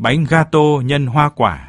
bánh gato nhân hoa quả,